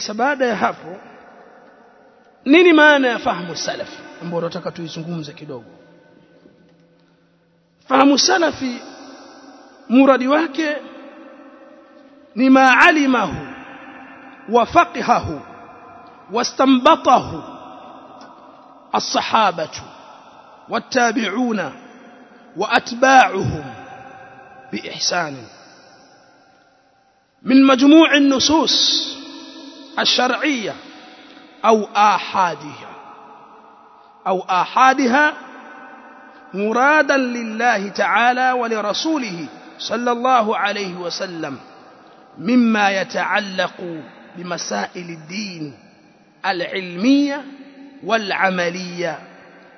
sasa baada ya hapo nini maana ya fahamu salafi ambayo nataka tuizungumze kidogo fahamu salafi muradi wake ni ma alimahu wa faqihahu واستنبطه الصحابة والتابعون وأتباعهم بإحسان من مجموع النصوص الشرعية أو آحادها. أو آحادها مرادا لله تعالى ولرسوله صلى الله عليه وسلم مما يتعلق بمسائل الدين العلمية والعملية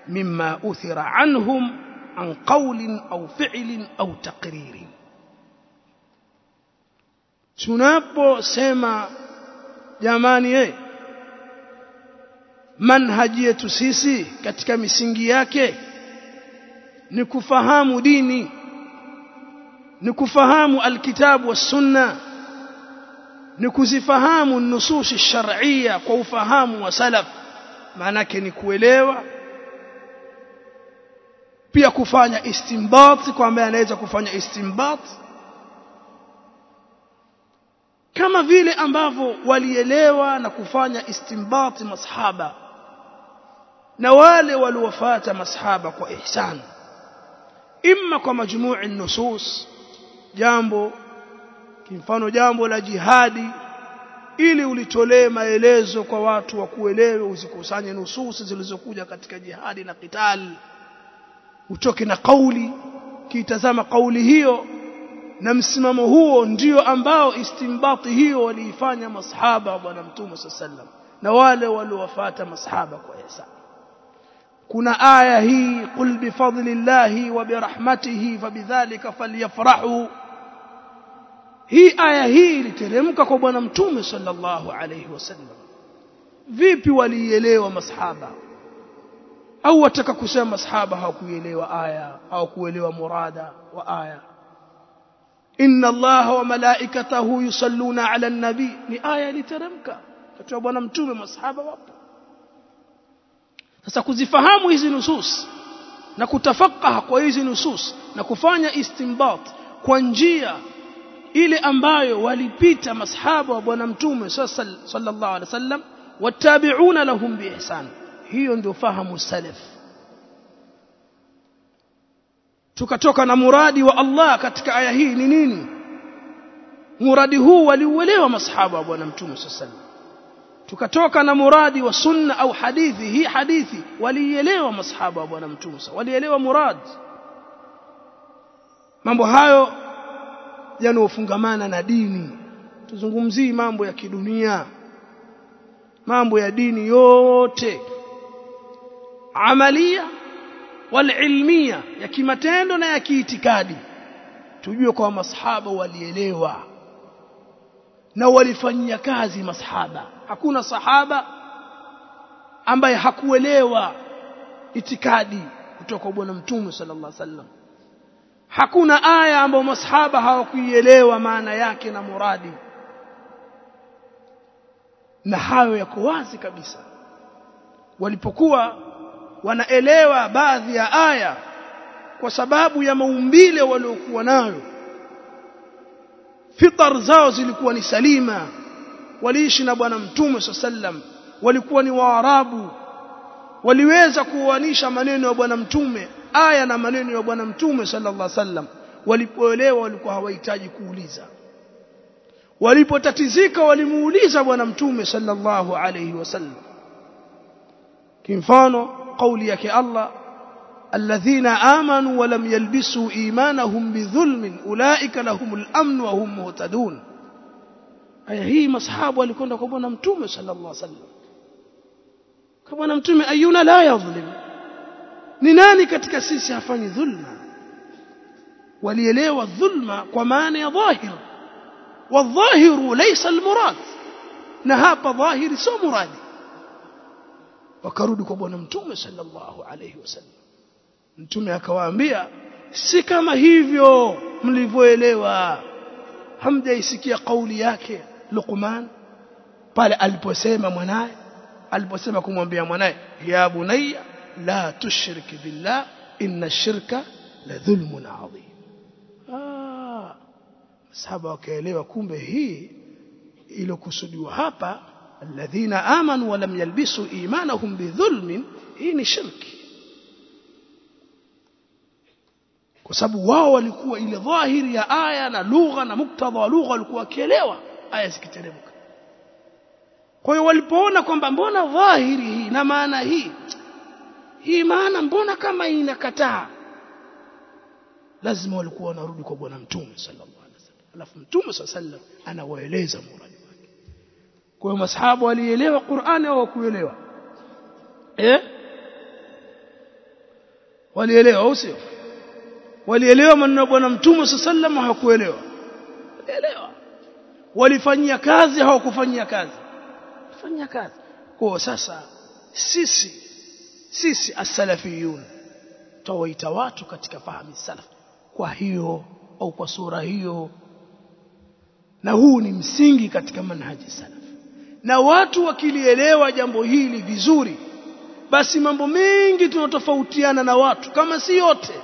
مما أثر عنهم عن قول أو فعل أو تقرير. Tunaposema jamani eh. Manhaji yetu sisi katika misingi yake ni kufahamu dini ni kufahamu alkitabu was sunna ni kuzifahamu nususi shar'ia kwa ufahamu wa salaf. Maanake ni kuelewa pia kufanya istimbat kwa ambaye anaweza kufanya istinbat kama vile ambavyo walielewa na kufanya istimbati masahaba na wale waliofuata masahaba kwa ihsan. Imma kwa majmuu nusus jambo kimfano jambo la jihadi ili ulitolee maelezo kwa watu wa kuelewe uzikusanye nususi zilizokuja katika jihadi na kitali utoke na kauli kiitazama kauli hiyo na msimamo huo ndio ambao istimbati hiyo waliifanya masahaba wa bwana mtume sallam na wale waliowafuata masahaba kwa ihsan kuna aya hii qul bifadlillahi wa birahmatihi fabidhalika falyafrahu hii aya hii iliteremka kwa bwana mtume sallallahu alayhi wasallam vipi walielewa masahaba au wataka kusema masahaba hawakuelewa aya hawakuelewa murada wa aya إن الله وملائكته يصلون على النبي. نآية لترمك فتوب ونمتوب مصحابة وابا فسكزفهام إذن نصوص نكتفقه إذن نصوص نكفاني استنباط كونجية إلي أنباي ولبيت مصحابة وابا نمتوب صلى الله عليه وسلم والتابعون لهم بإحسان هي عنده فهم السلف tukatoka na muradi wa Allah katika aya hii ni nini? Muradi huu waliuelewa masahaba wa bwana mtume sallallahu tukatoka na muradi wa sunna au hadithi hii hadithi walielewa masahaba wa bwana mtume walielewa murad mambo hayo yanaofungamana na dini. Tuzungumzii mambo ya kidunia mambo ya dini yote. Amalia walilmia ya kimatendo na ya kiitikadi. Tujue kwa masahaba walielewa na walifanyia kazi masahaba. Hakuna sahaba ambaye hakuelewa itikadi kutoka kwa bwana mtume sallallahu alaihi wasallam. Hakuna aya ambayo masahaba hawakuielewa maana yake na muradi. Na hayo yako wazi kabisa. Walipokuwa wanaelewa baadhi ya aya kwa sababu ya maumbile waliokuwa nayo. Fitar zao zilikuwa ni salima. Waliishi na bwana mtume sallam. Walikuwa ni waarabu. Waliweza kuoanisha maneno ya bwana mtume aya na maneno ya bwana mtume sallallahu wasallam. Walipoelewa walikuwa hawahitaji kuuliza. Walipotatizika walimuuliza bwana mtume sallallahu alaihi wasallam. Kimfano قول يك الله الذين آمنوا ولم يلبسوا إيمانهم بظلم أولئك لهم الأمن وهم مهتدون. أي هي مصحاب ولكن كبونا متومي صلى الله عليه وسلم. كبونا متومي أينا لا يظلم. نناني كتك سيسي أفاني ظلم. وليليه الظلم كمان ظاهر. والظاهر ليس المراد. نهاب ظاهر سو مرادي. Wakarudi kwa bwana mtume sallallahu alayhi wasallam. Mtume akawaambia si kama hivyo mlivyoelewa. Hamjaisikia kauli yake Luqman pale aliposema mwanaye aliposema kumwambia mwanaye ya bunayya la tushrik billah inna shirka la dhulmun adhim. Ah wakaelewa kumbe hii ilokusudiwa hapa alladhina amanu wa lam yalbisu imanahum bidhulmin hii ni shirki. Kwa sababu wao walikuwa ile dhahiri ya aya na lugha na muktadha wa lugha walikuwa wakielewa aya zikiteremka. Kwa hiyo walipoona kwamba mbona dhahiri hii na maana hii hii maana mbona kama inakataa lazima walikuwa wanarudi kwa bwana mtume sallallahu alaihi wasallam. Alafu mtume sallallahu alaihi wasallam anawaeleza muradi kwa masahabu walielewa Qur'ani au hawakuelewa? Eh? Walielewa au sio? Walielewa maneno bwana mtume wasallam hawakuelewa? Walielewa. Walifanyia kazi hawakufanyia kazi? Fanyia kazi. Kwa sasa sisi sisi as-salafiyun tawaita watu katika fahamu salaf. Kwa hiyo au kwa sura hiyo. Na huu ni msingi katika manhaji salaf na watu wakilielewa jambo hili vizuri basi mambo mengi tunatofautiana na watu kama si yote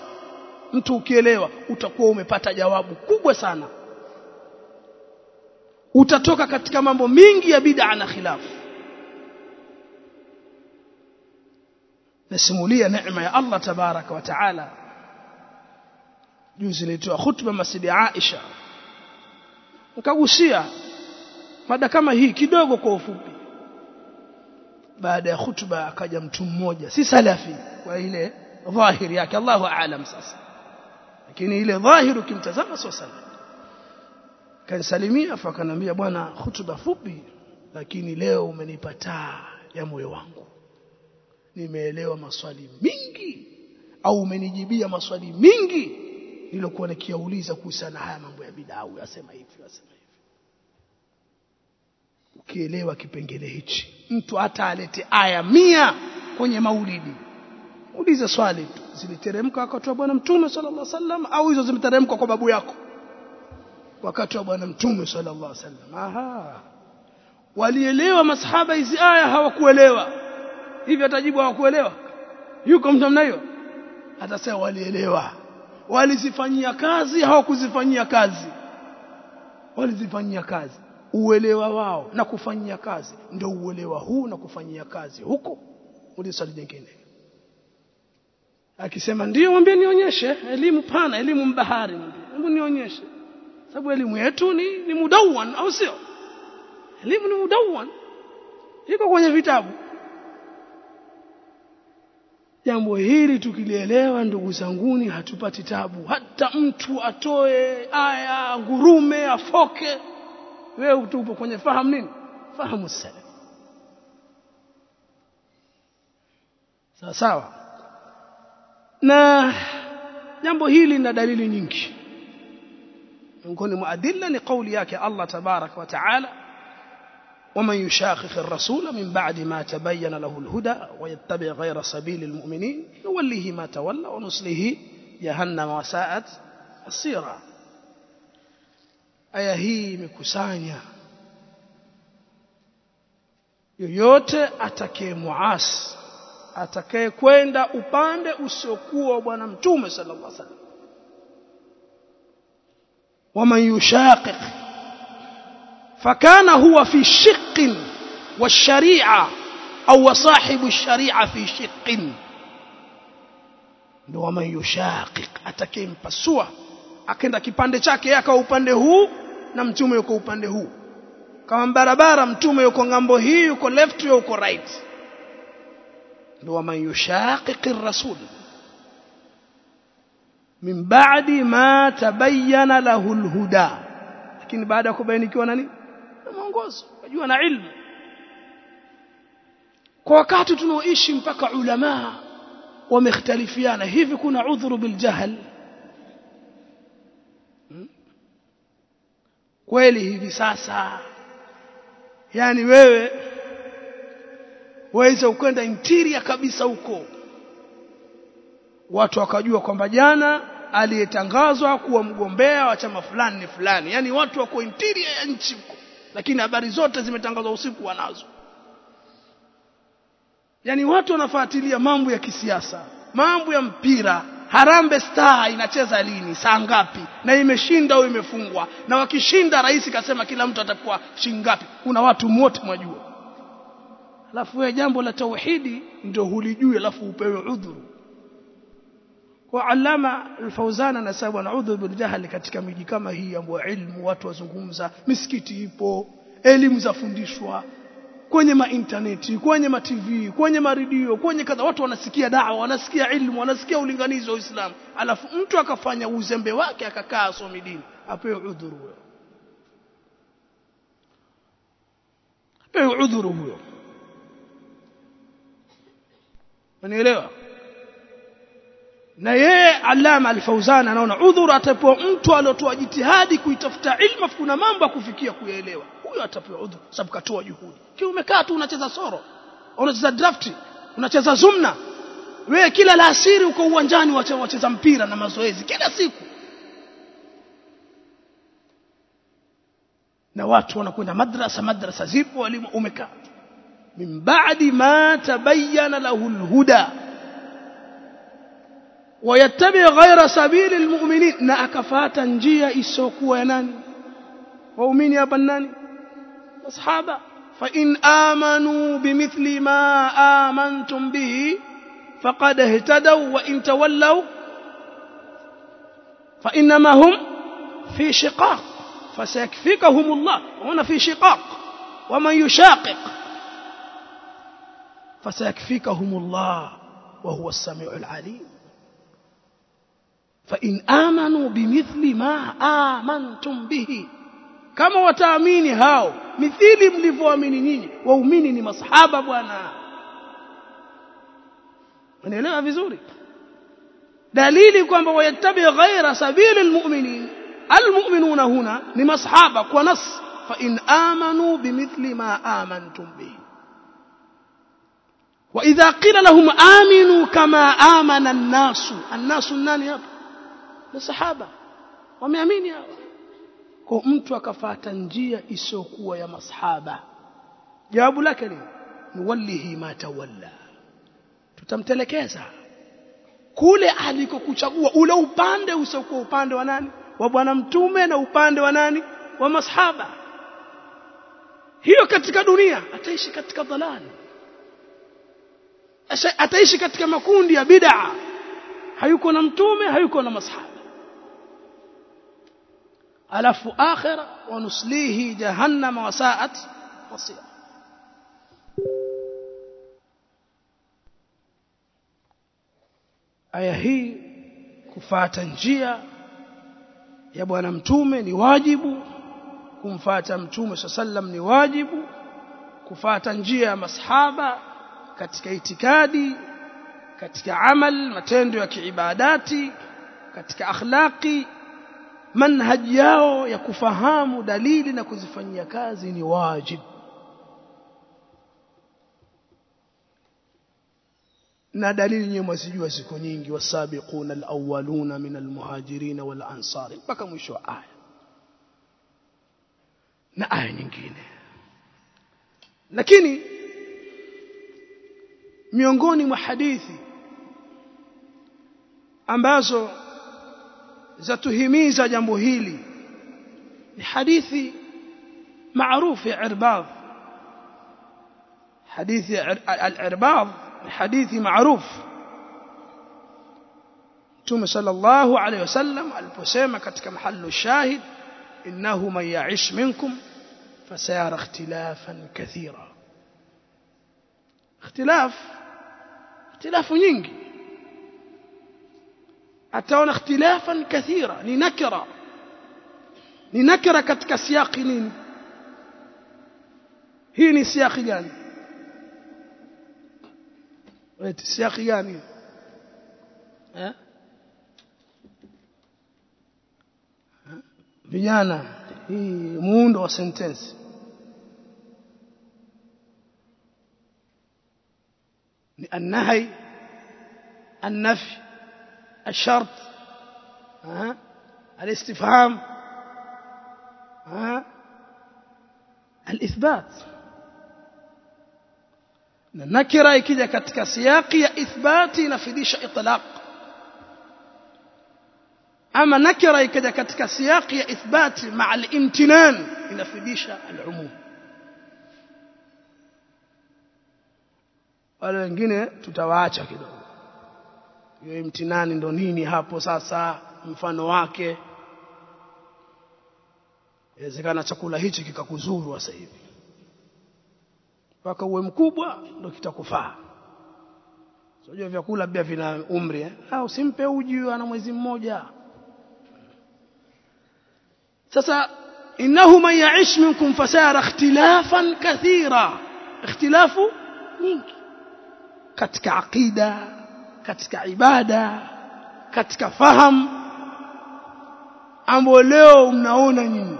mtu ukielewa utakuwa umepata jawabu kubwa sana. Utatoka katika mambo mengi ya bid'a na khilafu. Nasimulia neema ya Allah tabaraka wa taala. Juzi nilitoa khutba masjid Aisha. Nikagusia mada kama hii kidogo kwa ufupi. Baada ya khutba akaja mtu mmoja si salafi kwa ile dhahiri yake Allahu aalam sasa. Lakini ile dhahiri ukimtazama sio salafi. Afa kanambia bwana hutuba fupi lakini leo umenipataa ya moyo wangu. Nimeelewa maswali mingi au umenijibia maswali mingi nilokuwa nikiauliza kuhusiana haya mambo ya bid'a au yasema hivi yasema ukielewa kipengele hichi. Mtu hata alete aya mia kwenye maulidi. Uliza swali tu ziliteremka wakati wa bwana mtume sallallahu alaihi wasallam au hizo zimeteremka kwa babu yako? Wakati wa bwana mtume sallallahu alaihi wasallam. Aha. Walielewa masahaba hizi aya hawakuelewa. Hivi atajibu hawakuelewa? Yuko mtu namna hiyo? Atasema walielewa. Walizifanyia kazi hawakuzifanyia kazi. Walizifanyia kazi uelewa wao na kufanyia kazi. Ndio uelewa huu na kufanyia kazi huko. Ulizo swali jingine. Akisema ndio mwambie nionyeshe elimu pana elimu mbahari hebu nionyeshe. Sababu elimu yetu ni, ni mudawan au sio? Elimu ni mudawan iko kwenye vitabu. Jambo hili tukilielewa ndugu zanguni hatupati tabu. Hata mtu atoe aya ngurume afoke wewe utupo kwenye fahamu nini fahamu salaf sawa sawa na jambo hili na dalili nyingi miongoni mwa adilla ni kauli yake Allah tabarak wa taala ومن يشاقق الرسول من بعد ما تبين له الهدى ويتبع غير سبيل المؤمنين نوليه ما تولى ونصله جهنم وساءت مصيرا aya hii imekusanya yoyote atakayemuasi atakayekwenda upande usiokuwa bwana mtume sallallahu alaihi wasallam waman yushaqiq فكان هو في شق والشريعة أو صاحب الشريعة في شق ndio waman yushaqiq atakayempasua akaenda kipande chake akawa upande huu na mtume yuko upande huu kama barabara mtume yuko ngambo hii yuko left yuko right ndio yushaqiq ar-rasul min ba'di ma tabayyana lahu al-huda lakini baada ya kubainikiwa nani na mwongozo unajua na ilmu kwa wakati tunaoishi mpaka ulama wamekhtalifiana hivi kuna udhuru bil kweli hivi sasa. Yani wewe waweza ukwenda interior kabisa huko. Watu wakajua kwamba jana aliyetangazwa kuwa mgombea wa chama fulani ni fulani. Yani watu wako interior ya nchi huko. Lakini habari zote zimetangazwa usiku wanazo. Yani watu wanafuatilia mambo ya kisiasa mambo ya mpira Harambe Star inacheza lini? Saa ngapi? Na imeshinda au imefungwa? Na wakishinda rais kasema kila mtu atakuwa shingapi kuna watu wote mwajua. Alafu wewe jambo la tauhidi ndio hulijui alafu upewe udhuru. Kwa alama al-Fauzan anasema na udhuru bil katika miji kama hii ambayo ilmu watu wazungumza misikiti ipo elimu zafundishwa kwenye mainterneti kwenye ma TV kwenye maredio kwenye kadha watu wanasikia dawa wanasikia ilmu wanasikia ulinganizi wa Uislamu alafu mtu akafanya uzembe wake akakaa somi dini apewe udhuru huyo apewe udhuru huyo Unielewa? Na yeye alama Al-Fauzan anaona udhuru atapewa mtu aliyotoa jitihadi kuitafuta ilmu kuna mambo kufikia kuyaelewa huyo atapewa udhu sababu katoa juhudi. Kiwa umekaa tu unacheza soro unacheza drafti unacheza zumna. We kila laasiri uko uwanjani wacheza mpira na mazoezi kila siku. Na watu wanakwenda madrasa madrasa zipo walimu umekaa min ba'di ma tabayyana lahu alhuda. Wayattabi ghayra sabili almu'minin. Na akafata njia isiyokuwa ya nani? Waumini hapa nani? أصحابا فإن آمنوا بمثل ما آمنتم به فقد اهتدوا وإن تولوا فإنما هم في شقاق. فسيكفيكهم الله. هنا في شقاق. ومن يشاقق فسيكفيكهم الله وهو السميع العليم. فإن آمنوا بمثل ما آمنتم به kama wataamini hao mithili mlivyoamini nyinyi waumini ni masahaba bwana unaelewa vizuri dalili kwamba wayattabi ghaira sabili almu'minin almu'minuna huna ni masahaba kwa nas fa in amanu bimithli ma amantum bihi وإذا قيل لهم آمنوا كما آمن الناس الناس nani hapa ni sahaba wameamini hawa kwa mtu akafata njia isiyokuwa ya masahaba. Jawabu lake ni nuwallihi ma tawalla. Tutamtelekeza. Kule alikokuchagua ule upande usiokuwa upande wa nani? Wa bwana mtume na upande wa nani? Wa masahaba. Hiyo katika dunia ataishi katika dhalali. Ataishi katika makundi ya bid'a. Hayuko na mtume hayuko na masahaba alafu akhira wanuslihi jahannama wasaat masira aya hii kufata njia ya bwana mtume ni wajibu kumfata mtume sallam ni wajibu kufata njia ya masahaba katika itikadi katika amal matendo ya kiibadati katika akhlaqi manhaji yao ya kufahamu dalili na kuzifanyia kazi ni wajib. Na dalili nyewe mwasijua siku nyingi. Wasabiquna alawwaluna min almuhajirin wal ansar mpaka mwisho wa aya. Na aya nyingine. Lakini miongoni mwa hadithi ambazo zatuhimiza jambo hili ni hadithi maarufu ya Irbad hadithi al-Irbad ni hadithi maarufu Mtume sallallahu alayhi wasallam aliposema katika mahallu shahid innahu man ya'ish minkum fasayara ikhtilafan kathira ikhtilaf ikhtilafu nyingi ataona ikhtilafan kathira ni nakira ni nakira katika siyaki nini hii ni siyaki gani eti siyaki gani eh vijana hii muundo wa sentence ni النهي النفي الشرط ها الاستفهام ها الإثبات. نكرة كده كتك سياقي إثباتي نفديش إطلاق. أما نكرة كده كتك سياقي إثباتي مع الامتنان نفديش العموم. ولا نجينا تتواجه كده. Hiyo mtinani ndo nini hapo sasa mfano wake? Inawezekana chakula hichi kikakuzuru sasa hivi. Mpaka uwe mkubwa ndo kitakufaa. Unajua vyakula pia vina umri eh? ah usimpe uji ana mwezi mmoja. Sasa innahu man ya'ish minkum fasara ikhtilafan kathira. Ikhtilafu nyingi katika aqida katika ibada katika fahamu ambao leo mnaona nyinyi.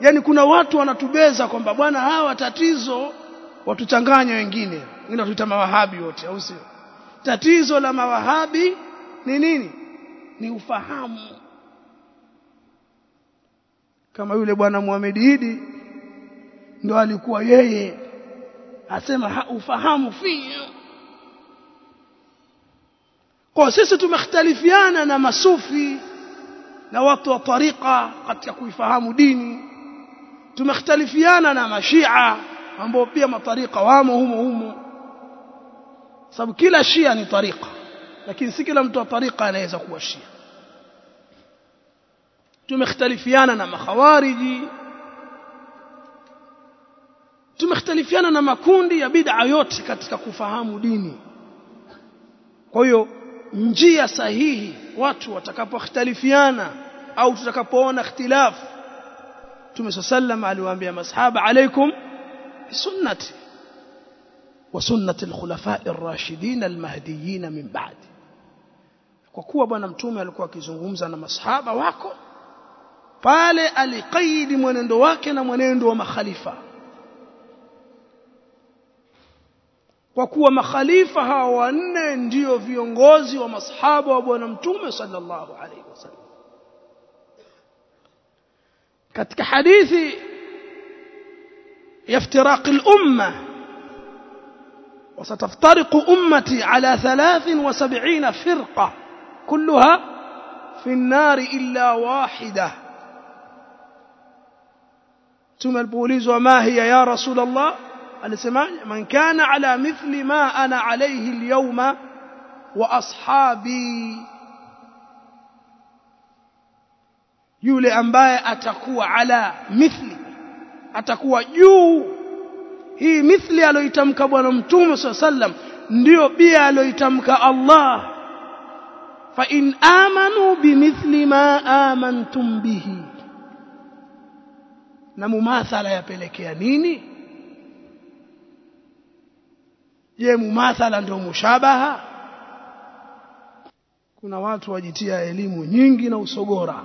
Yani kuna watu wanatubeza kwamba bwana hawa tatizo watuchanganya wengine. Wengine watuita mawahabi wote au sio? Tatizo la mawahabi ni nini? Ni ufahamu. Kama yule bwana Muhammad Idi ndo alikuwa yeye asema ha, ufahamu fi kwa sisi tumekhtalifiana na masufi na watu wa tariqa katika kuifahamu dini. Tumekhtalifiana na mashia ambao pia matariqa wamo humo humo. Sababu kila shia ni tariqa lakini si kila mtu wa tariqa anaweza kuwa shia. Tumekhtalifiana na makhawariji. Tumekhtalifiana na makundi ya bid'a yote katika kufahamu dini. Kwa hiyo njia sahihi watu watakapokhtalifiana au tutakapoona ikhtilafu Mtume sallam aliwaambia masahaba alaikum bisunnati wa sunnati alkhulafa'i ar-rashidin al-mahdiyyin min ba'di kwa kuwa bwana mtume alikuwa akizungumza na masahaba wako pale alikaidi mwenendo wake na mwenendo wa makhalifa kwa kuwa makhalifa hawa wanne ndio viongozi wa masahaba wa bwana mtume sallallahu alaihi wasallam katika hadithi ya iftiraq al-umma وستفترق أمتي على ثلاث وسبعين فرقة كلها في النار إلا واحدة ثم البوليز وما هي يا رسول الله أنسمع من كان على مثل ما أنا عليه اليوم وأصحابي. يولي أنباي أتكوى على مثل أتكوى يو. هي مثل ألو يتمك ونمتوم صلى الله عليه وسلم. بي pia aloitamka الله. فإن آمنوا بمثل ما آمنتم به. bihi na mumathala yapelekea nini je mumathala ndio mushabaha? Kuna watu wajitia elimu nyingi na usogora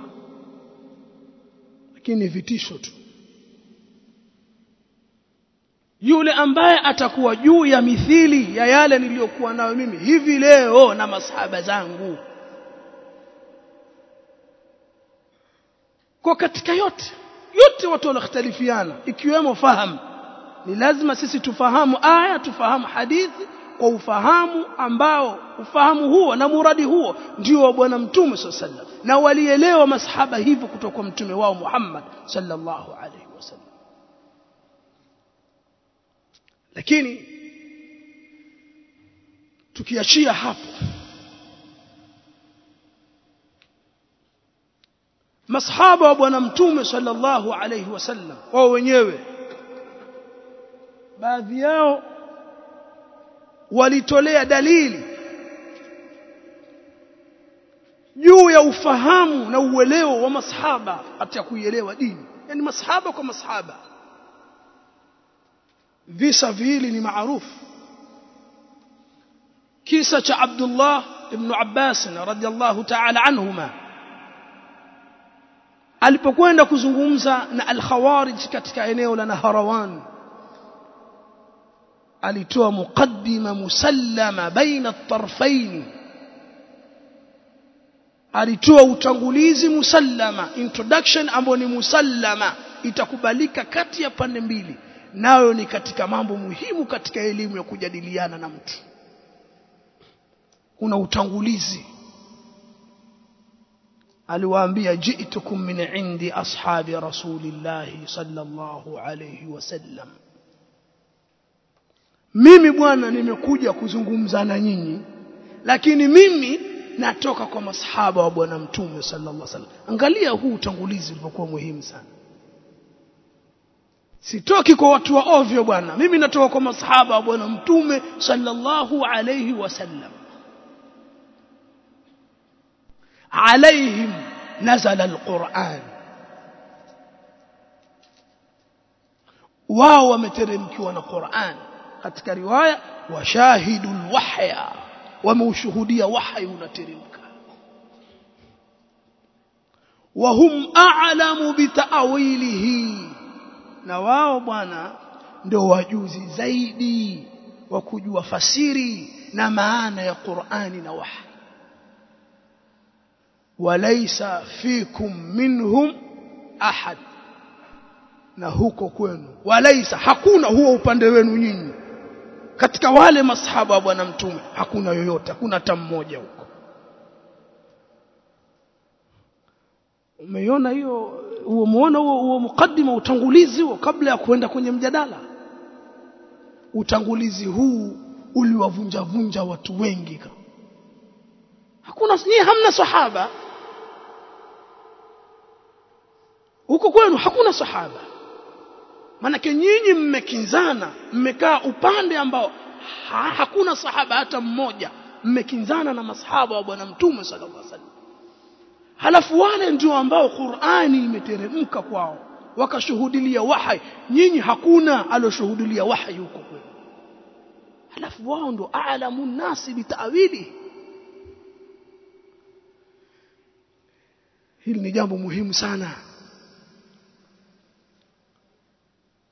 lakini vitisho tu. Yule ambaye atakuwa juu ya mithili ya yale niliyokuwa nayo mimi hivi leo na masahaba zangu. Kwa katika yote yote watu wanakhtalifiana ikiwemo fahamu ni lazima sisi tufahamu aya tufahamu hadithi kwa ufahamu ambao ufahamu huo na muradi huo ndio wa bwana mtume sallallahu na walielewa masahaba hivyo kutoka kwa mtume wao Muhammad sallallahu alaihi wasallam lakini tukiachia hapo masahaba wa bwana mtume sallallahu alaihi wasallam wao wenyewe baadhi yao walitolea dalili juu ya ufahamu na uelewa wa masahaba hata kuielewa dini yani masahaba kwa masahaba visa viwili ni maarufu kisa cha Abdullah ibn Abbas radhiallahu ta'ala anhuma alipokwenda kuzungumza na al-Khawarij katika eneo la Naharawan alitoa muqaddima musallama baina at-tarfayn. Alitoa utangulizi musallama introduction ambayo ni musallama itakubalika kati ya pande mbili nayo ni katika mambo muhimu katika elimu ya kujadiliana na mtu. Kuna utangulizi. Aliwaambia ji'tukum min indi ashabi rasulillahi sallallahu alayhi wasallam mimi bwana nimekuja kuzungumza na nyinyi lakini mimi natoka kwa masahaba wa bwana mtume sallallahu alaihi wasallam. Angalia huu utangulizi ulivyokuwa muhimu sana. Sitoki kwa watu wa ovyo bwana. Mimi natoka kwa masahaba wa bwana mtume sallallahu alaihi wasallam. Alaihim nazala alquran. Wao wameteremkiwa na Qur'an. Katika riwaya washahidul wahya wameushuhudia wahyi unateremka wahum a'lamu bita'wilihi na wao bwana ndio wajuzi zaidi wa kujua fasiri na maana ya Qur'ani na wahyi walaysa fikum minhum ahad na huko kwenu walaisa hakuna huo upande wenu nyinyi katika wale masahaba wa bwana mtume hakuna yoyote hakuna hata mmoja huko. Umeiona hiyo huo muona huo huo mukaddima utangulizi huo kabla ya kuenda kwenye mjadala? Utangulizi huu uliwavunja vunja watu wengi hakuna ni hamna sahaba. Huko kwenu hakuna sahaba manake nyinyi mmekinzana mmekaa upande ambao ha, hakuna sahaba hata mmoja mmekinzana na masahaba wa bwana mtume sallallahu alaihi wasallam. Halafu wale ndio ambao Qur'ani imeteremka kwao wakashuhudilia wahai nyinyi hakuna aloshuhudilia wahai huko kwenu. Halafu wao ndio a'lamu nasi bitawili. Hili ni jambo muhimu sana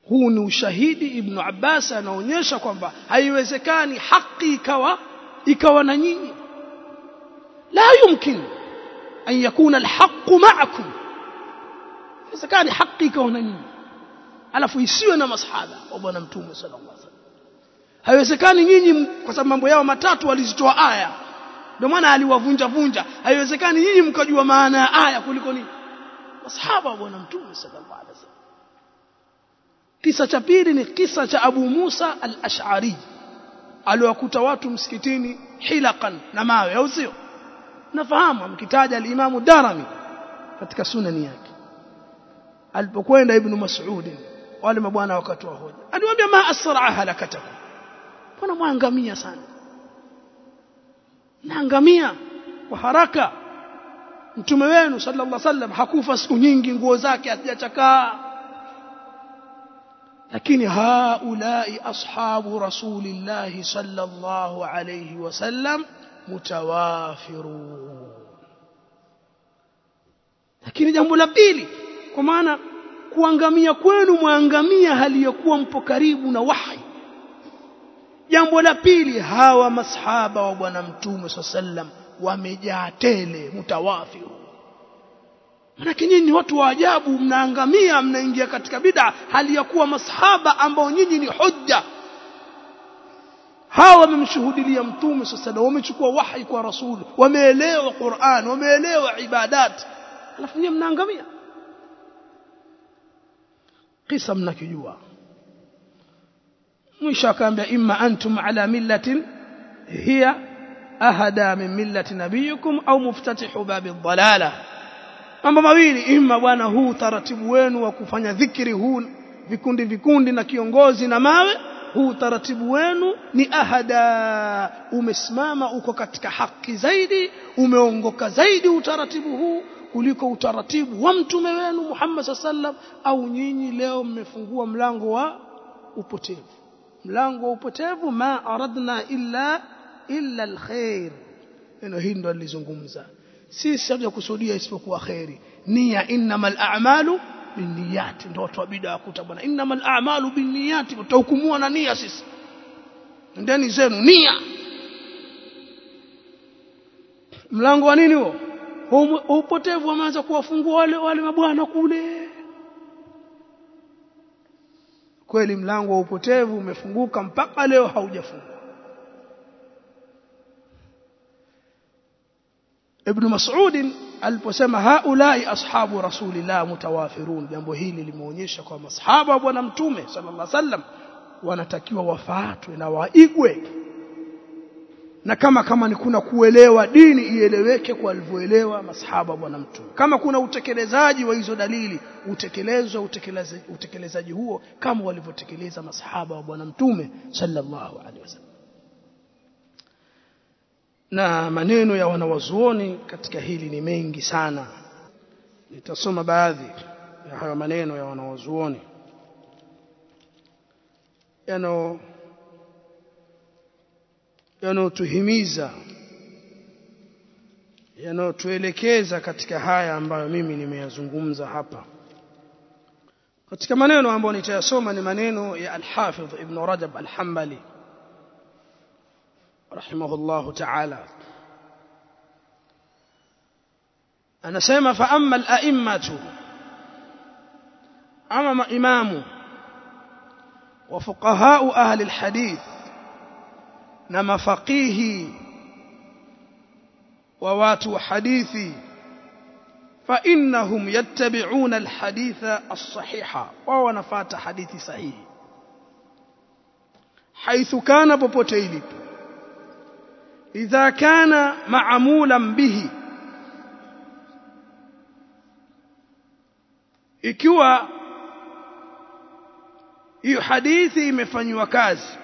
huu ni ushahidi ibn Abbas anaonyesha kwamba haiwezekani haki ikawa ikawa na nyinyi. La yumkin an yakuna alhaq ma'akum. Haiwezekani haki ikawa na nyinyi. Alafu isiwe na masahaba wa bwana mtume sallallahu alaihi wasallam. Haiwezekani nyinyi kwa sababu mambo yao matatu walizitoa aya. Ndio maana aliwavunja vunja haiwezekani nyinyi mkajua maana ya aya kuliko nini. Masahaba wa bwana mtume sallallahu alaihi wasallam kisa cha pili ni kisa cha Abu Musa al-Ash'ari. Aliwakuta watu msikitini hilakan na mawe au sio? Nafahamu mkitaja al-Imam Darami katika sunani yake. Alipokwenda Ibn Mas'ud wale mabwana wakati wa hoja. Aliwaambia ma asra'a halakatakum mbona mwangamia sana? Naangamia kwa haraka. Mtume wenu sallallahu alaihi wasallam hakufa siku nyingi nguo zake hazijachakaa lakini haulai ashabu rasulillahi sallallahu alayhi wasallam mutawafirun lakini jambo la pili kwa maana kuangamia kwenu mwangamia hali ya kuwa mpo karibu na wahi jambo la pili hawa masahaba wa bwana mtume sallam wamejaa tele mutawafiru Manake nyinyi ni watu wa ajabu mnaangamia mnaingia katika bid'a hali ya kuwa masahaba ambao nyinyi ni hujja hawa wamemshuhudilia mtume sasa wamechukua wahi kwa rasul wameelewa Qur'an wameelewa ibadat alafu nyinyi mnaangamia kisa mnakijua mwisho akaambia imma antum ala millatin hiya ahada min millati nabiyikum au muftatihu babi dhalala mambo mawili. Imma bwana huu utaratibu wenu wa kufanya dhikri huu vikundi vikundi na kiongozi na mawe huu utaratibu wenu ni ahada. Umesimama uko katika haki zaidi umeongoka zaidi utaratibu huu kuliko utaratibu wa mtume wenu Muhammad sallam au nyinyi leo mmefungua mlango wa upotevu. Mlango wa upotevu ma aradna illa illa alkhair. Neno hili ndo alizungumza sisi hatujakusudia isipokuwa khairi nia innamal a'malu binniyat. Ndio watu wa bid'a kuta bwana. Innamal a'malu binniyat. Utahukumua na nia sisi. Ndani zenu nia mlango wa nini huo? Upotevu wameanza kuwafungua wale wale mabwana kule. Kweli mlango wa upotevu umefunguka mpaka leo haujafungwa Ibn Mas'ud aliposema haulai ashabu rasulillah mutawafirun. Jambo hili limeonyesha kwa masahaba wa bwana mtume sallallahu alaihi wasallam wanatakiwa wafaatwe na waigwe. Na kama kama ni kuna kuelewa dini ieleweke kwa alivyoelewa masahaba bwana mtume. Kama kuna utekelezaji wa hizo dalili utekelezwe utekelezaji, utekelezaji huo kama walivyotekeleza masahaba wa bwana mtume sallallahu alaihi wasallam na maneno ya wanawazuoni katika hili ni mengi sana. Nitasoma baadhi ya hayo maneno ya wanawazuoni. Yano yanayotuhimiza yanayotuelekeza katika haya ambayo mimi nimeyazungumza hapa. Katika maneno ambayo nitayasoma ni maneno ya al-Hafidh Ibn Rajab al-Hanbali رحمه الله تعالى. أنا سيما فأما الأئمة أما إمام وفقهاء أهل الحديث نما فقيه وواتوا حديث فإنهم يتبعون الحديث الصحيح ونفات حديث صحيح. حيث كان ببوتيلي idha kana معمولا bihi. Ikiwa hiyo hadithi imefanywa kazi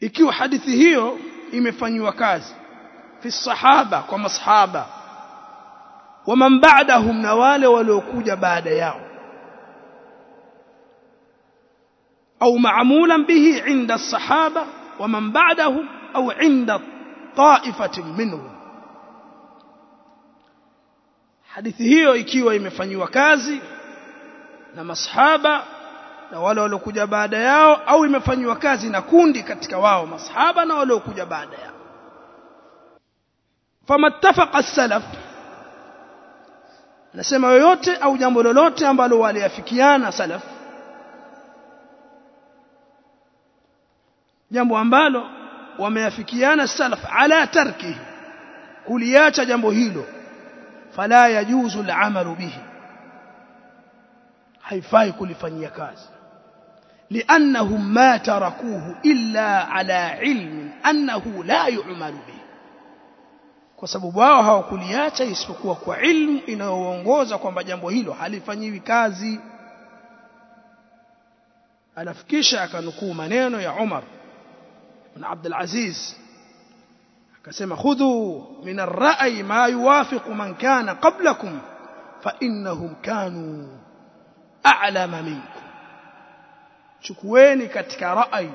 ikiwa hadithi hiyo imefanywa kazi fi sahaba kwa masahaba wa man ba'dahum na wale waliokuja baada yao au ma'mulan bihi 'inda as-sahaba wa man ba'dahu au 'inda ta'ifatin minhum hadithi hiyo ikiwa imefanywa kazi na masahaba na wale waliokuja baada yao au imefanywa kazi na kundi katika wao masahaba na waliokuja baada yao. Famattafaqa as-salaf nasema yoyote au jambo lolote ambalo waliafikiana salaf jambo ambalo wameafikiana salaf ala tarki kuliacha jambo hilo fala yajuzu al-amalu bihi haifai kulifanyia kazi لأنهم ما تركوه إلا على علم أنه لا يعمل به kwa sababu wao hawakuliacha isipokuwa kwa ilmu inayoongoza kwamba jambo hilo halifanyiwi kazi alafikisha akanukuu maneno ya Umar بن عبد العزيز. كسم خذوا من الرأي ما يوافق من كان قبلكم فإنهم كانوا أعلم منكم. شكويني كتك رأي؟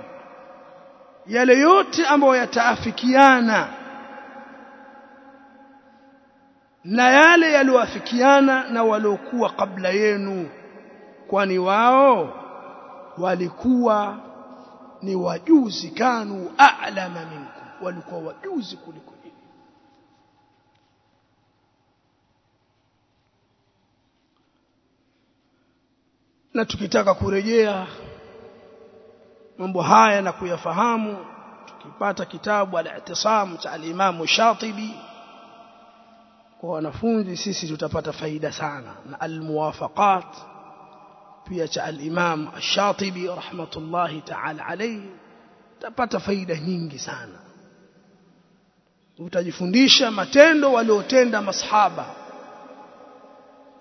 يليوت أمو يتأفكيانا. نيالي يلوافكيانا نولوكوا قبل ينو. كواني واو؟ ولكوا ni wajuzi kanu a'lama minkum walikuwa wajuzi kuliko nyinyi. Na tukitaka kurejea mambo haya na kuyafahamu tukipata kitabu al-i'tisam cha al-Imam Shatibi kwa wanafunzi sisi tutapata faida sana na al-muwafaqat pia cha al-Imam Ash-Shatibi rahmatullahi ta'ala alayhi. Utapata faida nyingi sana. Utajifundisha matendo waliotenda masahaba.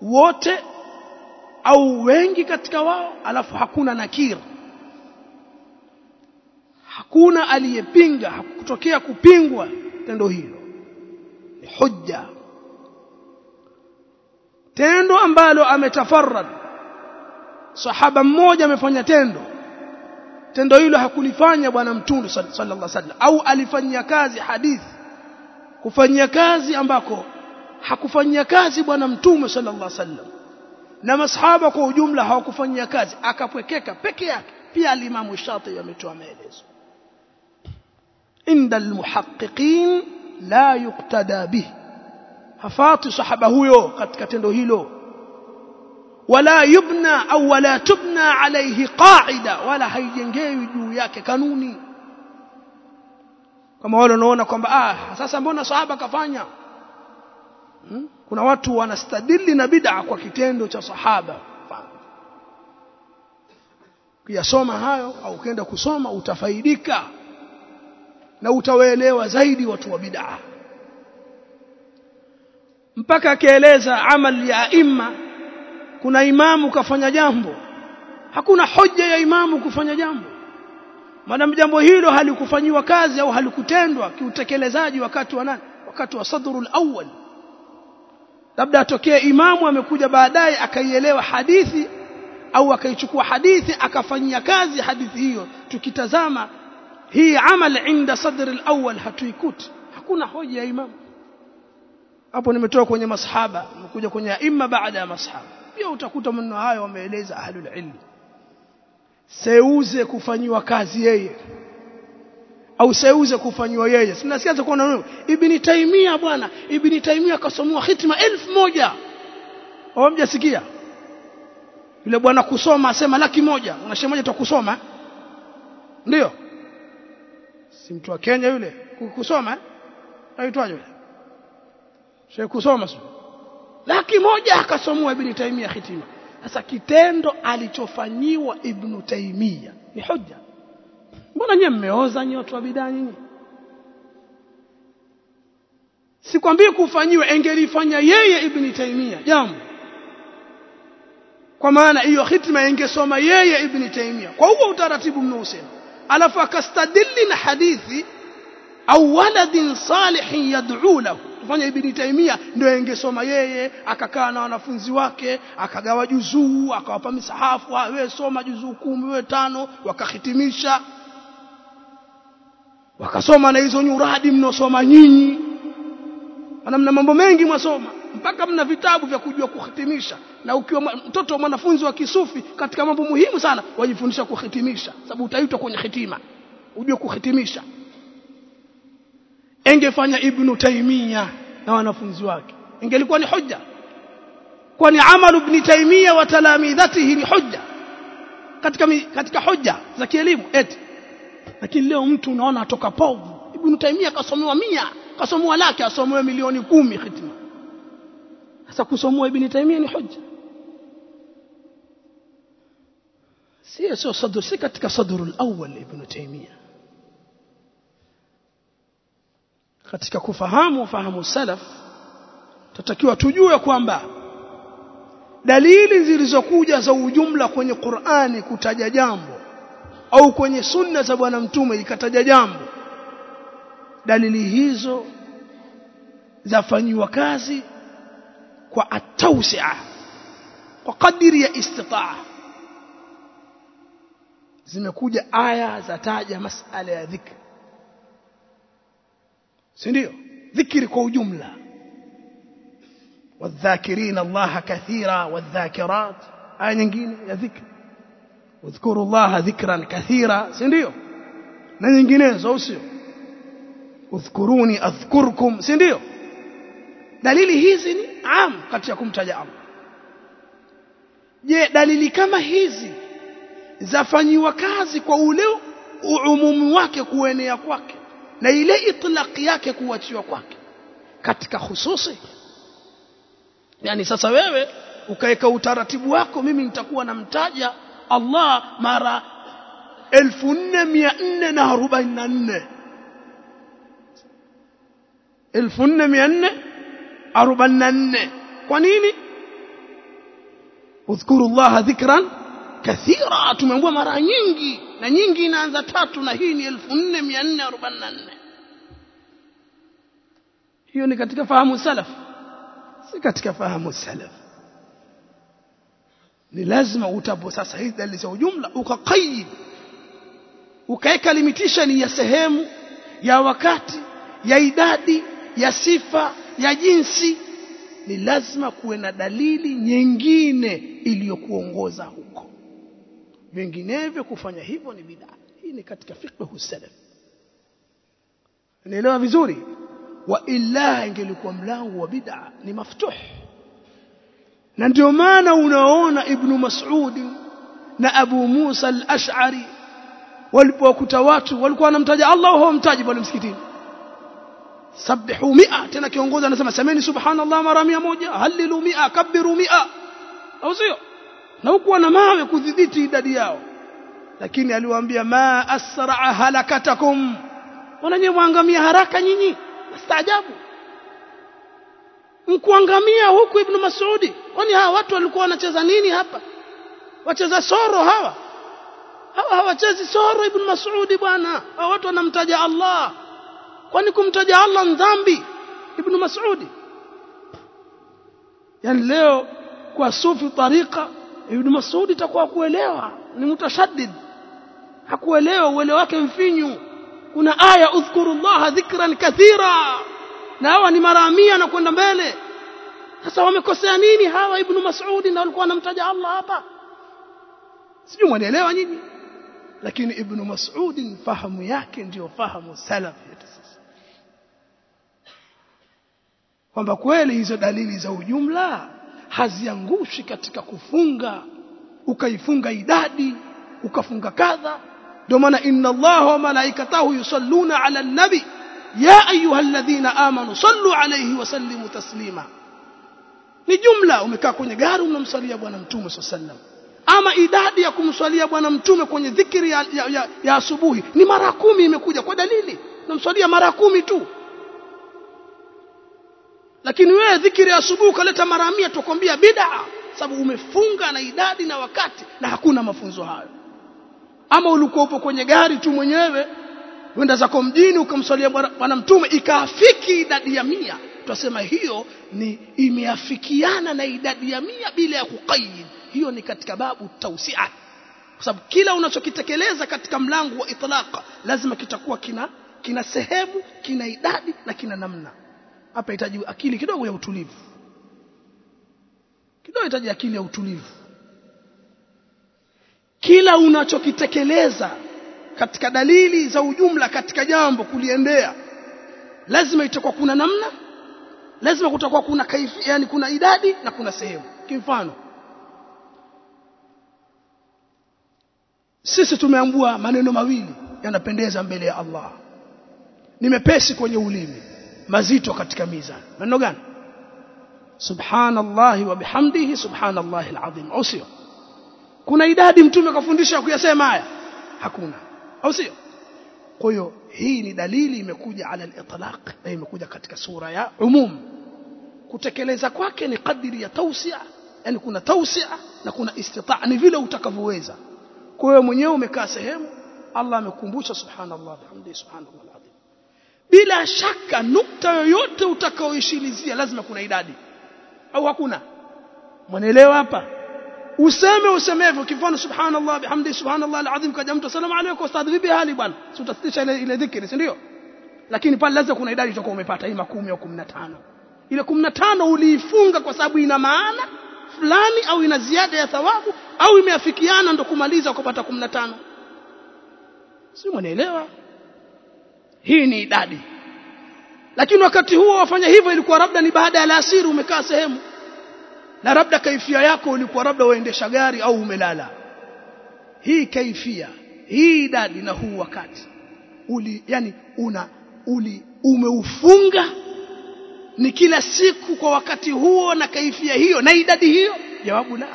Wote au wengi katika wao alafu hakuna nakira. Hakuna aliyepinga hakutokea kupingwa tendo hilo. Ni hujja. Tendo ambalo ametafarrad sahaba mmoja amefanya tendo. Tendo hilo hakulifanya bwana mtume sallallahu wasallam au alifanyia kazi hadithi. Kufanyia kazi ambako hakufanyia kazi bwana mtume sallallahu wasallam. Na masahaba kwa ujumla hawakufanyia kazi akapwekeka peke yake. Pia alimamu shati ametoa maelezo. Inda almuhaqqiqin la yuqtada bih. Hafati sahaba huyo katika tendo hilo wala yubna au wala tubna alayhi qaida wala haijengewi juu yake kanuni. Kama wale wanaona kwamba ah sasa mbona sahaba kafanya? Hmm? kuna watu wanastadili na bid'a kwa kitendo cha sahaba. Kuyasoma hayo au ukienda kusoma utafaidika na utawaelewa zaidi watu wa bid'a. Mpaka akieleza amali ya imma kuna imamu kafanya jambo. Hakuna hoja ya imamu kufanya jambo. Maadamu jambo hilo halikufanyiwa kazi au halikutendwa kiutekelezaji wakati wa nani? Wakati wa sadrul awwal. Labda atokee imamu amekuja baadaye akaielewa hadithi au akaichukua hadithi akafanyia kazi hadithi hiyo. Tukitazama hii amal inda sadr al-awwal hatuikuti. Hakuna hoja ya imamu. Hapo nimetoka kwenye masahaba nimekuja kwenye imma baada ya masahaba pia utakuta maneno hayo wameeleza ahlul ilm. Seuze kufanyiwa kazi yeye. Au seuze kufanyiwa yeye. Sinasikia kuona nini ibn taimia bwana. Ibn taimia kasomwa hitima elfu moja. Au mjasikia yule bwana kusoma asema laki moja. Unasema moja kusoma? Ndio. Si mtu wa Kenya yule? Kusoma? Aitwaje yule? Shehe kusoma sio laki moja akasomwa ibn taimia hitima sasa kitendo alichofanyiwa ibn taimia ni hoja. Mbona nyewe mmeoza nyoto watu wa bidaa nyinyi? Sikwambii kufanyiwa engelifanya yeye ibn taimia jambo kwa maana hiyo hitima ingesoma yeye ibn taimia kwa huo utaratibu mnaosema. Alafu akastadili na hadithi au waladin salihin yad'u lahu tufanye ibn taimia ndio ingesoma yeye akakaa na wanafunzi wake akagawa juzuu akawapa misahafu wewe soma juzuu kumi wewe tano wakahitimisha. Wakasoma na hizo nyuradi mnosoma nyinyi. Ana mna mambo mengi mwasoma mpaka mna vitabu vya kujua kuhitimisha. Na ukiwa mtoto wa mwanafunzi wa kisufi katika mambo muhimu sana wajifundisha kuhitimisha sababu utaitwa kwenye hitima ujue kuhitimisha engefanya ibnu taimia na wanafunzi wake. Ingelikuwa ni hujja. Kwani amal ibn taimia wa talamidhatihi ni hujja? Katika katika hujja za kielimu eti. Lakini leo mtu unaona atoka povu. Ibn taimia kasomewa mia kasomewa lake asomewe milioni kumi khitma sasa kusomewa ibn taimia ni hujja. Si sio sadr si katika sadrul awwal ibn taimia katika kufahamu fahamu salaf tutakiwa tujue kwamba dalili zilizokuja za ujumla kwenye Qur'ani kutaja jambo au kwenye sunna za bwana mtume ikataja jambo dalili hizo zafanyiwa kazi kwa atausia kwa kadiri ya istitaa. Zimekuja aya za taja masala ya dhikr si ndio? Dhikri kwa ujumla. Wadhakirina Allah kathira wadhakirat. Aya nyingine ya dhikri. Udhkuru Allah dhikran kathira. Si ndio? Na nyinginezo au udhkuruni adhkurkum. Si ndio? Dalili hizi ni am kati ya kumtaja Allah. Je dalili kama hizi zafanyiwa kazi kwa ule umumu wake kuenea kwake? Na ile itlaq yake kuachiwa kwake katika hususi yani sasa wewe ukaweka utaratibu wako mimi nitakuwa namtaja Allah mara 1444 1444 kwa nini? Udhkuru Allah dhikran kathira tumeambiwa mara nyingi na nyingi inaanza tatu na hii ni 1444 hiyo ni katika fahamu salaf? Si katika fahamu salaf. Ni lazima utapo sasa hizi dalili za ujumla ukaqaid ukaweka limitation ya sehemu ya wakati ya idadi ya sifa ya jinsi. Ni lazima kuwe na dalili nyingine iliyokuongoza huko vinginevyo kufanya hivyo ni bid'a hii ni katika fiqh salaf unaelewa vizuri wa illa ingelikuwa mlango wa bid'a ni maftuh na ndio maana unaona ibn Mas'ud na Abu Musa al-Ash'ari walipokuta watu walikuwa wanamtaja Allah wao mtaji pale msikitini sabihu mia tena kiongozi anasema semeni subhanallah mara 100 halilu mia kabiru mia au sio na hukuwa na mawe kudhibiti idadi yao. Lakini aliwaambia ma asra halakatakum. Wananye mwangamia haraka nyinyi staajabu mkuangamia huku ibn Mas'udi. Kwani hawa watu walikuwa wanacheza nini hapa? Wacheza soro hawa? Hawa hawachezi soro ibn Mas'udi bwana. Hawa watu wanamtaja Allah. Kwani kumtaja Allah ndhambi ibn Mas'udi? Yani leo kwa sufi tariqa ibn Mas'udi itakuwa kuelewa. Ni mutashaddid hakuelewa uelewa wake mfinyu. Kuna aya udhkurullah dhikran kathira. Na hawa ni mara mia na kwenda mbele. Sasa wamekosea nini hawa ibn Mas'udi na walikuwa wanamtaja Allah hapa? Sijui mwanielewa nyinyi lakini ibn Mas'ud fahamu yake ndiyo fahamu salaf yetu sasa kwamba kweli hizo dalili za ujumla haziangushi katika kufunga ukaifunga idadi ukafunga kadha. Ndio maana inna allaha wa malaikatahu yusalluna ala nabi ya ayyuhalladhina amanu sallu alayhi wa sallimu taslima. Ni jumla umekaa kwenye gari unamsalia bwana mtume sallallahu ama idadi ya kumswalia bwana mtume kwenye dhikri ya, ya, ya, ya asubuhi ni mara kumi imekuja kwa dalili. Unamswalia mara kumi tu lakini wewe dhikiri asubuhi ukaleta mara 100 tukwambia bid'a sababu umefunga na idadi na wakati na hakuna mafunzo hayo. Ama ulikuwa upo kwenye gari tu mwenyewe wenda zako mjini ukamswalia bwana mtume ikaafiki idadi ya mia twasema hiyo ni imeafikiana na idadi ya mia bila ya kuqayyid. Hiyo ni katika babu tausia. Kwa sababu kila unachokitekeleza katika mlango wa itlaqa lazima kitakuwa kina kina sehemu kina idadi na kina namna hapa hitaji akili kidogo ya utulivu. Kidogo hitaji akili ya utulivu. Kila unachokitekeleza katika dalili za ujumla katika jambo kuliendea lazima itakuwa kuna namna lazima kutakuwa kuna kaifi yani kuna idadi na kuna sehemu. Kimfano sisi tumeambua maneno mawili yanapendeza mbele ya Allah. Ni mepesi kwenye ulimi mazito katika mizani maneno gani subhanallahi wa bihamdihi subhanallahi alazim au sio kuna idadi mtume kafundisha kuyasema haya hakuna au sio kwa hiyo hii ni dalili imekuja ala al-itlaq na imekuja katika sura ya umum kutekeleza kwake ni kadiri ya tausia yani kuna tausia na kuna istitaa ni vile utakavyoweza kwa hiyo mwenyewe umekaa sehemu Allah amekumbusha subhanallah bihamdihi subhanallah alazim bila shaka nukta yoyote utakaoishilizia lazima kuna idadi. Au hakuna? Mwanaelewa hapa? Useme usemevyo kifano subhanallah bihamdi subhanallah alazim kaja mtu asalamu alaykum ustadh vipi hali bwana? Si utasitisha ile ile dhikri si ndio? Lakini pale lazima kuna idadi utakuwa umepata ima 10 au 15 ile 15 uliifunga kwa sababu ina maana fulani au ina ziada ya thawabu au imeafikiana ndo kumaliza ukapata 15 si mwanaelewa hii ni idadi. Lakini wakati huo wafanya hivyo ilikuwa labda ni baada ya alasiri umekaa sehemu. Na labda kaifia yako ilikuwa labda waendesha gari au umelala. Hii kaifia hii idadi na huu wakati. Uli yani una uli umeufunga ni kila siku kwa wakati huo na kaifia hiyo na idadi hiyo? Jawabu la.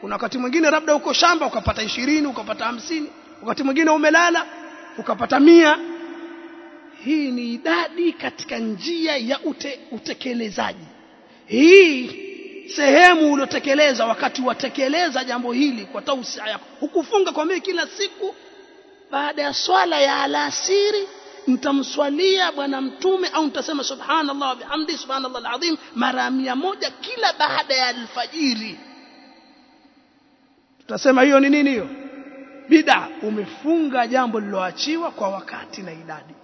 Kuna wakati mwingine labda uko shamba ukapata ishirini ukapata hamsini. Wakati mwingine umelala ukapata mia hii ni idadi katika njia ya ute, utekelezaji. Hii sehemu uliotekeleza wakati watekeleza jambo hili kwa tausia yako. Hukufunga kwa mimi kila siku. Baada ya swala ya alasiri nitamswalia bwana mtume au nitasema subhanallah wa bihamdi subhanallah alazim mara moja kila baada ya alfajiri. Tutasema hiyo ni nini hiyo? Bid'a. Umefunga jambo liloachiwa kwa wakati na idadi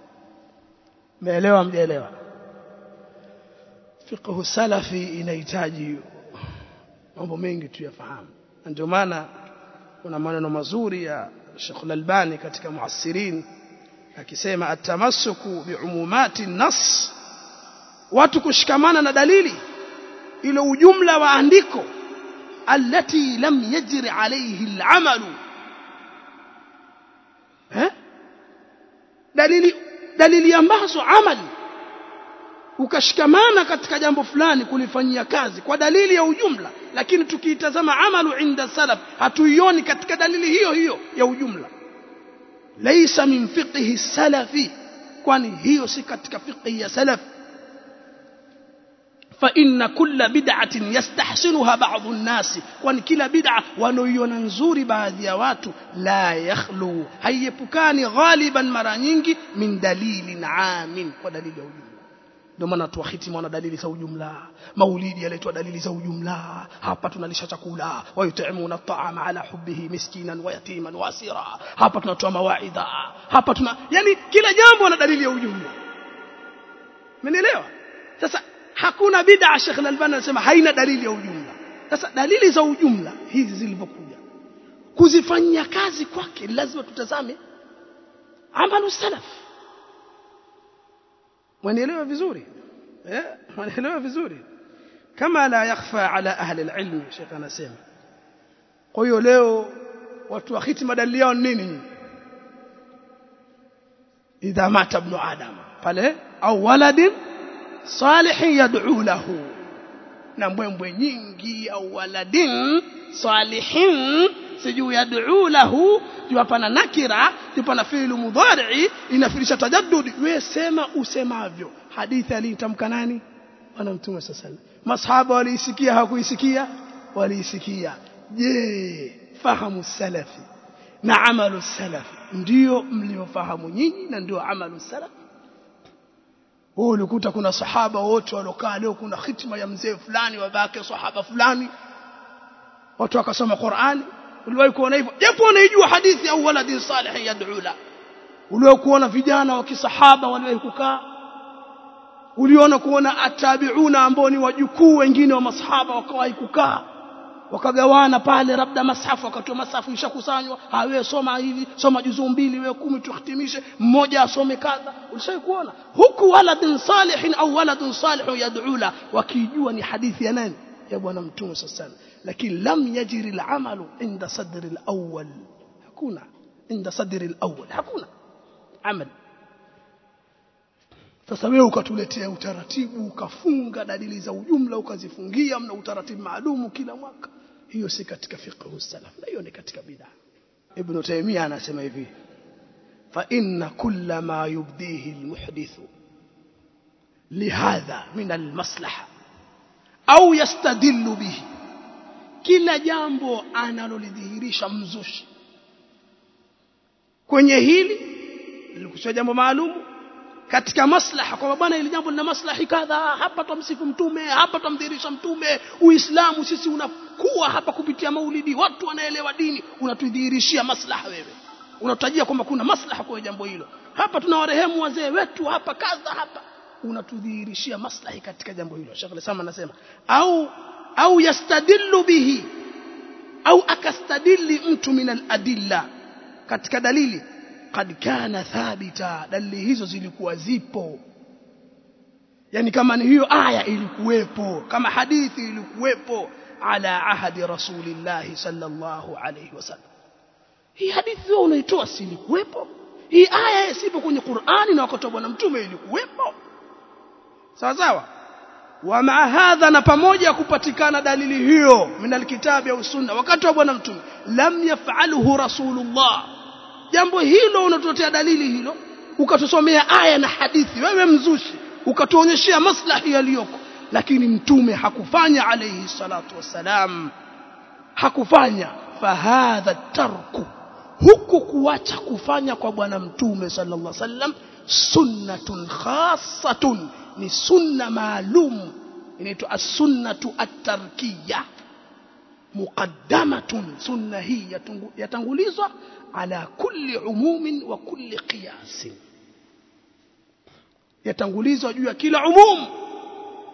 umeelewa mjaelewa fiqhu salafi inahitaji mambo mengi tuyafahamu ndio maana kuna maneno mazuri ya Sheikh Al-Albani katika muassirin akisema atamassuku biumumati nas watu kushikamana na dalili ile ujumla wa andiko لم يجر عليه العمل ها dalili dalili ambazo amali ukashikamana katika jambo fulani kulifanyia kazi kwa dalili ya ujumla lakini tukiitazama amalu inda salaf hatuioni katika dalili hiyo hiyo ya ujumla. Laisa min fiqhi salafi kwani hiyo si katika fiqhi ya salaf فإن كل بدعة يستحسنها بعض الناس وان كلا بدعة wanoiona nzuri baadhi ya watu la yakhlu haiyepukani ghaliban mara nyingi min dalilin amin kwa dalili ya ujumla ndio maana tuwahitimu na dalili za ujumla maulidi yaletwa dalili za ujumla hapa tunalisha chakula wayutimuna at'ama ala hubbihi miskinan wa yatiman wa asira hapa tunatoa mawaidha hapa tuna yani kila jambo na dalili ya ujumla mmenielewa hakuna bid'a Sheikh Al-Albani anasema haina dalili ya ujumla sasa dalili za ujumla hizi zilivyokuja kuzifanyia kazi kwake lazima tutazame amalu salaf mwanielewa vizuri eh mwanielewa vizuri kama la yakhfa ala ahli al-ilm Sheikh anasema kwa hiyo leo watu wa hitima dalili yao nini idha mata ibn adam pale au waladin salihin yad'u lahu. Na mbwembwe nyingi au waladin salihin. Sijuu yad'u lahu. Hapana nakira jupana fi'lu mudhari inafirisha tajaddud. We sema usemavyo. Hadithi alitamka nani? Bwana mtume sasa masahaba waliisikia hakuisikia waliisikia. Je fahamu salafi na amalu salafi ndio mliofahamu nyinyi na ndio amalu salafi wewe ulikuta kuna sahaba wote walokaa leo kuna hitima ya mzee fulani babake sahaba fulani. Watu wakasoma Qur'ani. Uliwahi kuona hivyo? Japo unaijua hadithi au waladi salih yad'u la. Uliwahi kuona vijana wa kisahaba waliwahi kukaa? Uliona kuona atabiuna ambao ni wajukuu wengine wa masahaba wakawahi kukaa wakagawana pale labda masafu wakatoa masafu ishakusanywa hawe soma hivi soma juzuu mbili wewe kumi tuhitimishe mmoja asome kadha ulishawahi kuona huku waladin salihin au waladun salihu yad'ula wakijua ni hadithi ya nani ya bwana mtume sallallahu lakini lam yajri al-amalu inda sadri al-awwal hakuna inda sadri al-awwal hakuna amal sasa wewe ukatuletea utaratibu ukafunga dalili za ujumla ukazifungia mna utaratibu maalumu kila mwaka. Hiyo si katika fiqh salaf na hiyo ni katika bid'a. Ibn taymiyyah anasema hivi fa inna kulla ma yubdihi almuhdithu lihadha min almaslaha au yastadillu bihi. Kila jambo analolidhihirisha mzushi. Kwenye hili lilikuwa jambo maalumu katika maslaha kwamba bwana ili jambo lina maslahi kadha. Hapa tumsifu mtume hapa tumdhihirisha mtume. Uislamu sisi unakuwa hapa kupitia maulidi. Watu wanaelewa dini unatudhihirishia maslaha wewe. Unatajia kwamba kuna maslaha kwa jambo hilo. Hapa tuna warehemu wazee wetu hapa kadha hapa. Unatudhihirishia maslahi katika jambo hilo. Sheikh Al-Islam anasema au au yastadillu bihi au akastadili mtu min al-adilla. Katika dalili kad kana thabita dalili hizo zilikuwa zipo. Yani kama ni hiyo aya ilikuwepo kama hadithi ilikuwepo ala ahadi rasulillah sallallahu alayhi wasallam. Hii hadithi unaitoa si ilikuwepo? Hii aya sipo kwenye Qur'ani na wakati wa bwana mtume ilikuwepo? Sawa sawa? Wa maa hadha na pamoja kupatikana dalili hiyo min alkitabi au sunna wakati wa bwana mtume lam yaf'alhu rasulullah jambo hilo unatuletea dalili hilo ukatusomea aya na hadithi. Wewe mzushi ukatuonyeshea maslahi yaliyoko. Lakini mtume hakufanya alayhi salatu wassalam. Hakufanya. Fahadha tarku. Huku kuacha kufanya kwa bwana mtume sallallahu alaihi wasallam sunnatun khassatun. Ni sunna maalum. Inaitwa as-sunnatu at-tarkiyya مقدمة سنة سنهية يتنغلزها على كل عموم وكل قياس. يتنغلزها جوية كل عموم.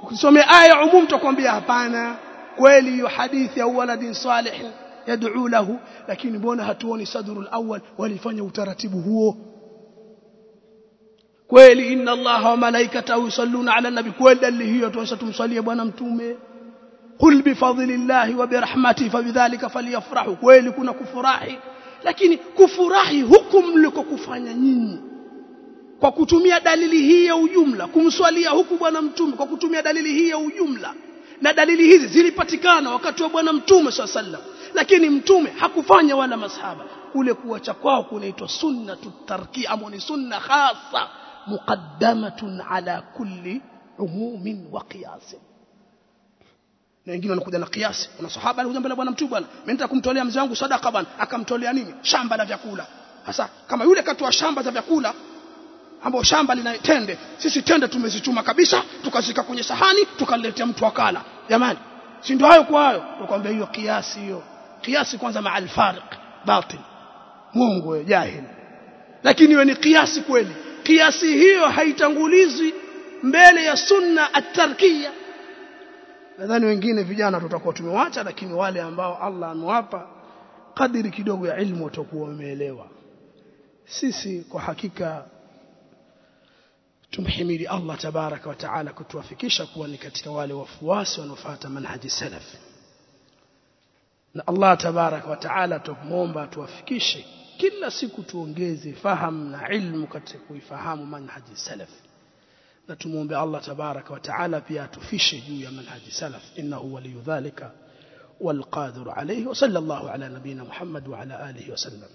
وكسومي آية عموم تقوم بها بانا كويلي يحديث يا ولد صالح يدعو له. لكن بونا هتوني صدر الأول ولفن هو. كويلي إن الله وملائكته يصلون على النبي. كويلي اللي هي توسط مصلي بنا متومي qul bifadlillahi wa birahmatihi fabidhalika falyafrahu. Kweli kuna kufurahi lakini kufurahi huku mliko kufanya nyinyi. Kwa kutumia dalili hii ya ujumla kumswalia huku bwana mtume kwa kutumia dalili hii ya ujumla na dalili hizi zilipatikana wakati wa bwana mtume sallam lakini mtume hakufanya wala masahaba. Kule kuacha kwao kunaitwa sunnatu tarki ama ni sunna khasa muqaddamatun ala kulli umumin wa qiyasin na wengine wanakuja na kiasi. Kuna sahaba alikuja mbele bwana mtume bwana mimi nitaka kumtolea mzee wangu sadaka bwana. Akamtolea nini? Shamba la vyakula. Sasa kama yule katoa shamba za vyakula ambao shamba lina tende sisi tende tumezichuma kabisa tukazika kwenye sahani tukaletea mtu akala jamani si ndio hayo kwa hayo? Tukwambia hiyo kiasi hiyo. Kiasi kwanza ma al-fariq batil. Mungu wewe jahil lakini iwe ni kiasi kweli. Kiasi hiyo haitangulizi mbele ya sunna at-tarkiyya nadhani wengine vijana tutakuwa tumewacha lakini wale ambao Allah amewapa kadiri kidogo ya ilmu watakuwa wameelewa. Sisi kwa hakika tumhimidi Allah tabaraka wa taala kutuwafikisha kuwa ni katika wale wafuasi wanaofuata manhaji salaf. Na Allah tabaraka wa taala tumuomba tuwafikishe kila siku tuongeze fahamu na ilmu katika kuifahamu manhaji salaf na tumuombe Allah tabaraka wa taala pia atufishe juu ya manhaji salaf innahu waliyu dhalika والقادر عليه وصلى الله على نبينا محمد وعلى آله وسلم